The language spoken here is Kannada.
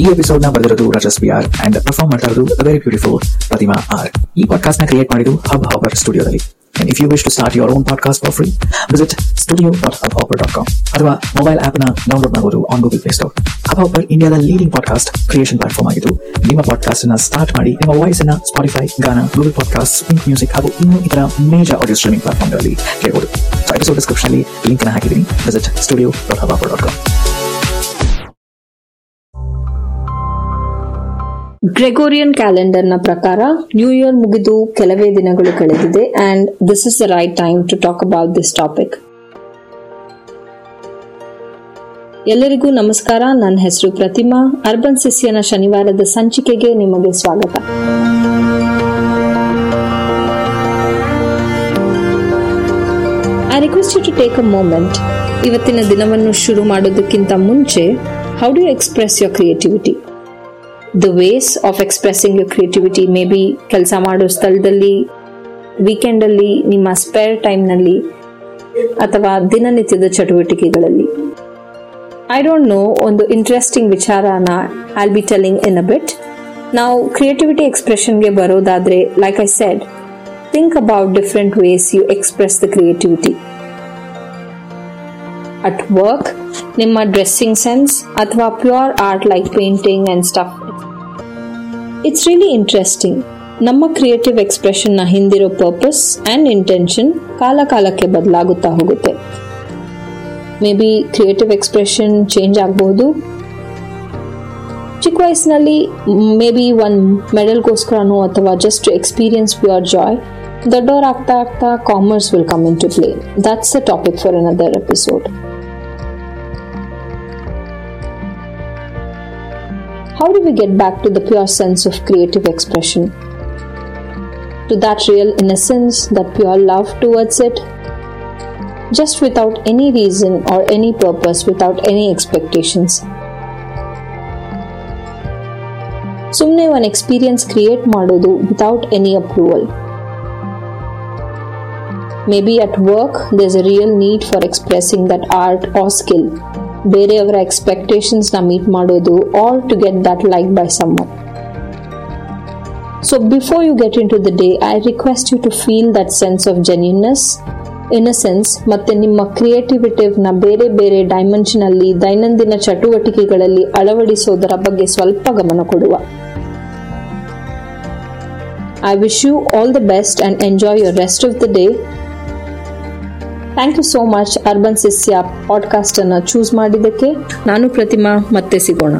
ಈ ಎಪಿಸೋಡ್ನ ಬರೆದಿರೋದು Rajas B R and perform ಮಾಡ್ತಾ ಇರೋದು ವೆರಿ ಬ್ಯೂಟಿಫುಲ್ ಪ್ರತಿಮಾ ಆರ್. ಈ ಪಾಡ್ಕಾಸ್ಟ್ನ ಕ್ರಿಯೇಟ್ ಮಾಡಿದ್ದು ಹಬ್ ಹಾಪರ್ ಸ್ಟುಡಿಯೋದಲ್ಲಿ And if you wish to start your own podcast for free, visit studio.hubhopper.com ಅಥವಾ ಮೊಬೈಲ್ ಆಪ್ನ ಡೌನ್ಲೋಡ್ ಮಾಡಬಹುದು on Google Play Store Hubhopper ಇಂಡಿಯಾದ ಲೀಡಿಂಗ್ ಪಾಡ್ಕಾಸ್ಟ್ ಕ್ರಿಯೇಷನ್ ಪ್ಲಾಟ್ಫಾರ್ಮ್ ಆಗಿದ್ದು ನಿಮ್ಮ ಪಾಡ್ಕಾಸ್ಟ್ ಅನ್ನ ಸ್ಟಾರ್ಟ್ ಮಾಡಿ ನಿಮ್ಮ ವಾಯ್ಸ್ ಅನ್ನ ಸ್ಪಾಟಿಫೈ ಗಾನ ಗೂಗಲ್ ಪಾಡ್ಕಾಸ್ಟ್ ಪಿಂಕ್ ಮ್ಯೂಸಿಕ್ ಹಾಗೂ ಇನ್ನೂ ಇತರ ಮೇಜರ್ ಆಡಿಯೋ ಸ್ಟ್ರೀಮಿಂಗ್ ಪ್ಲಾಟ್ಫಾರ್ಮ್ಗಳಲ್ಲಿ ಕೇಳಬಹುದು ಸೊ ಎಪಿಸೋಡ್ ಡಿಸ್ಕ್ರಿಪ್ಷನ್ ಲಿಂಕ್ ಅನ್ನ ಹಾಕಿದ್ದೀನಿ. Visit studio dot Hubhopper dot com Gregorian ಕ್ಯಾಲೆಂಡರ್ನ ಪ್ರಕಾರ ನ್ಯೂ ಇಯರ್ ಮುಗಿದು ಕೆಲವೇ ದಿನಗಳು ಕಳೆದಿದೆ and this is the right time to talk about this topic ಎಲ್ಲರಿಗೂ ನಮಸ್ಕಾರ. ನನ್ನ ಹೆಸರು ಪ್ರತಿಮಾ. ಅರ್ಬನ್ ಸಿಸಿಯನ ಶನಿವಾರದ ಸಂಚಿಕೆಗೆ ನಿಮಗೆ ಸ್ವಾಗತ. I request you to take a moment ಇವತ್ತಿನ ದಿನವನ್ನು ಶುರು ಮಾಡೋದಕ್ಕಿಂತ ಮುಂಚೆ how do express your creativity the ways of expressing you creativity maybe ಕೆಲಸ ಮಾಡೋ ಸ್ಥಳದಲ್ಲಿ ವೀಕೆಂಡಲ್ಲಿ ನಿಮ್ಮ ಸ್ಪೇರ್ ಟೈಮ್ನಲ್ಲಿ ಅಥವಾ ದಿನನಿತ್ಯದ ಚಟುವಟಿಕೆಗಳಲ್ಲಿ. ಐ ಡೋಂಟ್ ನೋ ಒಂದು ಇಂಟ್ರೆಸ್ಟಿಂಗ್ ವಿಚಾರನ I'll be telling in a bit ನಾವು ಕ್ರಿಯೇಟಿವಿಟಿ ಎಕ್ಸ್ಪ್ರೆಷನ್ಗೆ ಬರೋದಾದರೆ like I said think about different ways you express the creativity at work ನಿಮ್ಮ ಡ್ರೆಸ್ಸಿಂಗ್ ಸೆನ್ಸ್ ಅಥವಾ pure art like painting and stuff it's really interesting ನಮ್ಮ ಕ್ರಿಯೇಟಿವ್ ಎಕ್ಸ್ಪ್ರೆಷನ್ನ ಹಿಂದಿರೋ ಪರ್ಪಸ್ ಅಂಡ್ ಇಂಟೆನ್ಷನ್ ಕಾಲ ಕಾಲಕ್ಕೆ ಬದಲಾಗುತ್ತಾ ಹೋಗುತ್ತೆ. Maybe creative expression change ಆಗಬಹುದು ಚಿಕ್ಕ ವಯಸ್ಸಿನಲ್ಲಿ ಮೇ ಬಿ ಒನ್ ಮೆಡಲ್ಗೋಸ್ಕರನೋ ಅಥವಾ ಜಸ್ಟ್ ಎಕ್ಸ್ಪೀರಿಯನ್ಸ್ ಪ್ಯೂರ್ ಜಾಯ್ ದೊಡ್ಡವರಾಗ್ತಾ ಆಗ್ತಾ commerce will come into play that's a topic for another episode How do we get back to the pure sense of creative expression? To that real innocence, that pure love towards it? Just without any reason or any purpose, without any expectations. ಸುಮ್ಮನೆ ಒಂದು ಎಕ್ಸ್ಪೀರಿಯನ್ಸ್ ಕ್ರಿಯೇಟ್ ಮಾಡೋದು without any approval maybe at work does a real need for expressing that art or skill ಬೇರೆಯವರ ಎಕ್ಸ್ಪೆಕ್ಟೇಷನ್ಸ್ನ ಮೀಟ್ ಮಾಡೋದು all to get that like by some so before you get into the day I request you to feel that sense of genuineness innocence ಮತ್ತೆ ನಿಮ್ಮ ಕ್ರಿಯೇಟಿವಿಟಿವ್ನ ಬೇರೆ ಬೇರೆ ಡೈಮೆನ್ಷನ್ ಅಲ್ಲಿ, ದೈನಂದಿನ ಚಟುವಟಿಕೆಗಳಲ್ಲಿ ಅಳವಡಿಸೋದರ ಬಗ್ಗೆ ಸ್ವಲ್ಪ ಗಮನ ಕೊಡುವ. I wish you all the best and enjoy your rest of the day thank you so much urban ಸಿಸ್ಯಾ podcast ಅನ್ನ ಚೂಸ್ ಮಾಡಿದ್ದಕ್ಕೆ. ನಾನು ಪ್ರತಿಮಾ ಮತ್ತೆ ಸಿಗೋಣ.